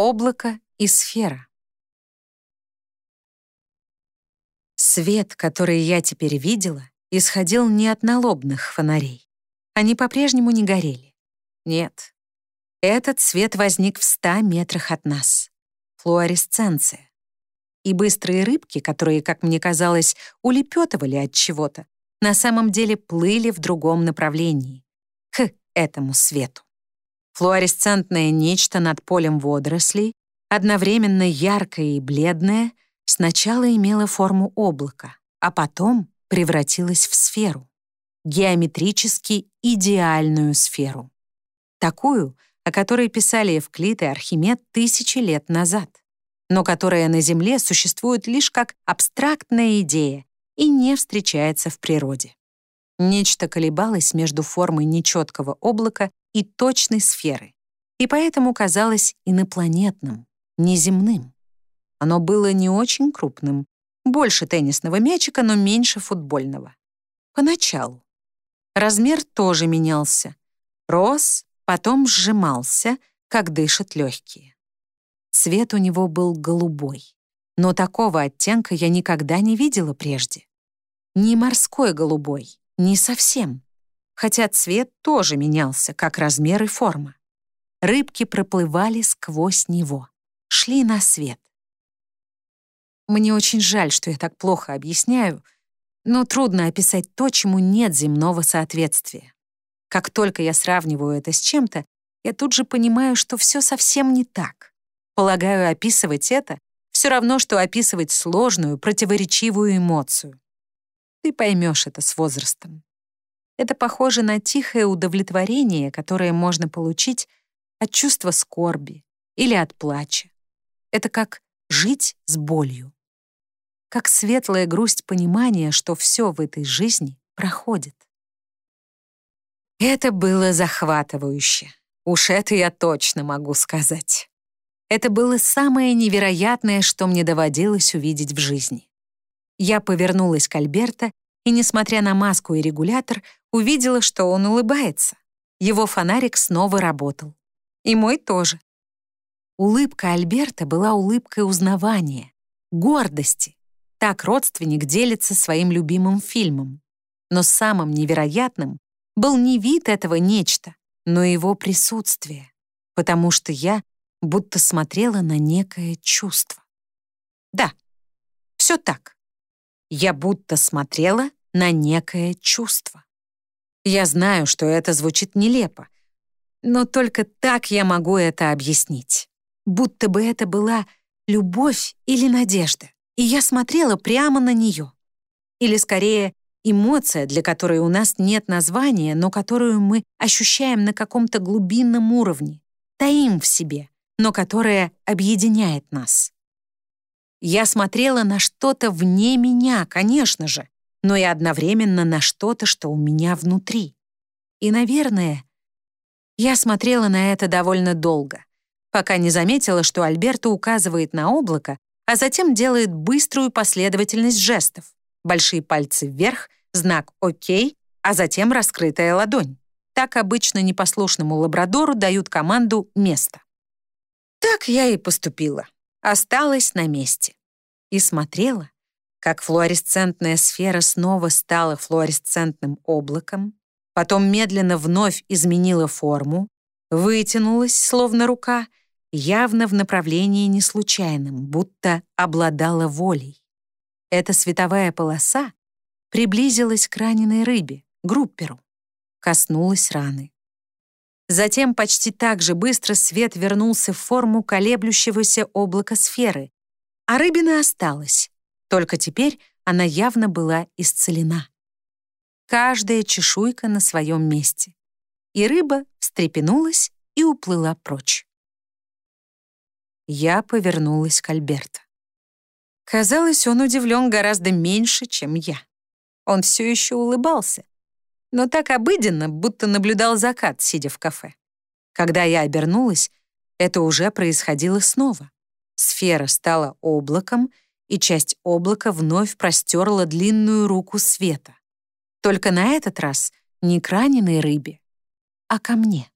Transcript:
Облако и сфера. Свет, который я теперь видела, исходил не от налобных фонарей. Они по-прежнему не горели. Нет. Этот свет возник в ста метрах от нас. Флуоресценция. И быстрые рыбки, которые, как мне казалось, улепетывали от чего-то, на самом деле плыли в другом направлении, к этому свету. Флуоресцентное нечто над полем водорослей, одновременно яркое и бледное, сначала имело форму облака, а потом превратилось в сферу, геометрически идеальную сферу. Такую, о которой писали Евклид и Архимед тысячи лет назад, но которая на Земле существует лишь как абстрактная идея и не встречается в природе. Нечто колебалось между формой нечеткого облака и точной сферы, и поэтому казалось инопланетным, неземным. Оно было не очень крупным, больше теннисного мячика, но меньше футбольного. Поначалу. Размер тоже менялся. Рос, потом сжимался, как дышат легкие. Цвет у него был голубой, но такого оттенка я никогда не видела прежде. Не морской голубой, не совсем хотя цвет тоже менялся, как размер и форма. Рыбки проплывали сквозь него, шли на свет. Мне очень жаль, что я так плохо объясняю, но трудно описать то, чему нет земного соответствия. Как только я сравниваю это с чем-то, я тут же понимаю, что все совсем не так. Полагаю, описывать это все равно, что описывать сложную, противоречивую эмоцию. Ты поймешь это с возрастом. Это похоже на тихое удовлетворение, которое можно получить от чувства скорби или от плача. Это как жить с болью. Как светлая грусть понимания, что все в этой жизни проходит. Это было захватывающе. Уж это я точно могу сказать. Это было самое невероятное, что мне доводилось увидеть в жизни. Я повернулась к Альберто и, несмотря на маску и регулятор, увидела, что он улыбается. Его фонарик снова работал. И мой тоже. Улыбка Альберта была улыбкой узнавания, гордости. Так родственник делится своим любимым фильмом. Но самым невероятным был не вид этого нечто, но его присутствие, потому что я будто смотрела на некое чувство. Да, все так. Я будто смотрела на некое чувство. Я знаю, что это звучит нелепо, но только так я могу это объяснить. Будто бы это была любовь или надежда, и я смотрела прямо на нее. Или скорее, эмоция, для которой у нас нет названия, но которую мы ощущаем на каком-то глубинном уровне, таим в себе, но которая объединяет нас. Я смотрела на что-то вне меня, конечно же, но и одновременно на что-то, что у меня внутри. И, наверное, я смотрела на это довольно долго, пока не заметила, что Альберто указывает на облако, а затем делает быструю последовательность жестов. Большие пальцы вверх, знак «Окей», а затем раскрытая ладонь. Так обычно непослушному лабрадору дают команду «место». Так я и поступила. Осталась на месте. И смотрела, как флуоресцентная сфера снова стала флуоресцентным облаком, потом медленно вновь изменила форму, вытянулась, словно рука, явно в направлении неслучайном, будто обладала волей. Эта световая полоса приблизилась к раненой рыбе, групперу, коснулась раны. Затем почти так же быстро свет вернулся в форму колеблющегося облака сферы, а рыбина осталась, только теперь она явно была исцелена. Каждая чешуйка на своем месте. И рыба встрепенулась и уплыла прочь. Я повернулась к Альберто. Казалось, он удивлен гораздо меньше, чем я. Он все еще улыбался, но так обыденно, будто наблюдал закат, сидя в кафе. Когда я обернулась, это уже происходило снова. Сфера стала облаком — и часть облака вновь простерла длинную руку света. Только на этот раз не к раненой рыбе, а ко мне.